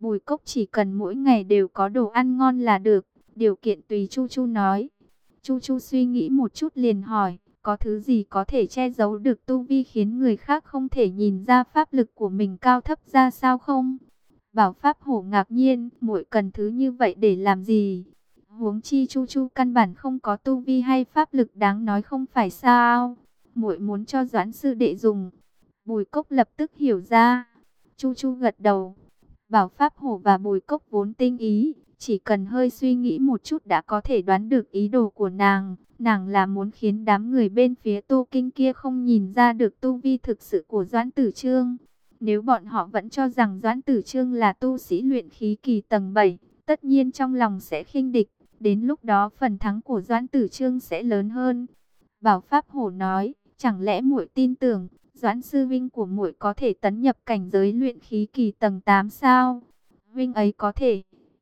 Bùi cốc chỉ cần mỗi ngày đều có đồ ăn ngon là được, điều kiện tùy Chu Chu nói. Chu Chu suy nghĩ một chút liền hỏi, có thứ gì có thể che giấu được tu vi khiến người khác không thể nhìn ra pháp lực của mình cao thấp ra sao không? Bảo Pháp Hổ ngạc nhiên, muội cần thứ như vậy để làm gì? Huống chi Chu Chu căn bản không có tu vi hay pháp lực đáng nói không phải sao? muội muốn cho Doãn sư đệ dùng. Bùi Cốc lập tức hiểu ra. Chu Chu gật đầu. Bảo Pháp Hổ và Bùi Cốc vốn tinh ý, chỉ cần hơi suy nghĩ một chút đã có thể đoán được ý đồ của nàng. Nàng là muốn khiến đám người bên phía tu Kinh kia không nhìn ra được tu vi thực sự của Doãn Tử Trương. Nếu bọn họ vẫn cho rằng Doãn Tử Trương là tu sĩ luyện khí kỳ tầng 7, tất nhiên trong lòng sẽ khinh địch. Đến lúc đó phần thắng của Doãn Tử Trương sẽ lớn hơn. Bảo Pháp Hổ nói. Chẳng lẽ muội tin tưởng, Doãn sư vinh của muội có thể tấn nhập cảnh giới luyện khí kỳ tầng 8 sao? Vinh ấy có thể,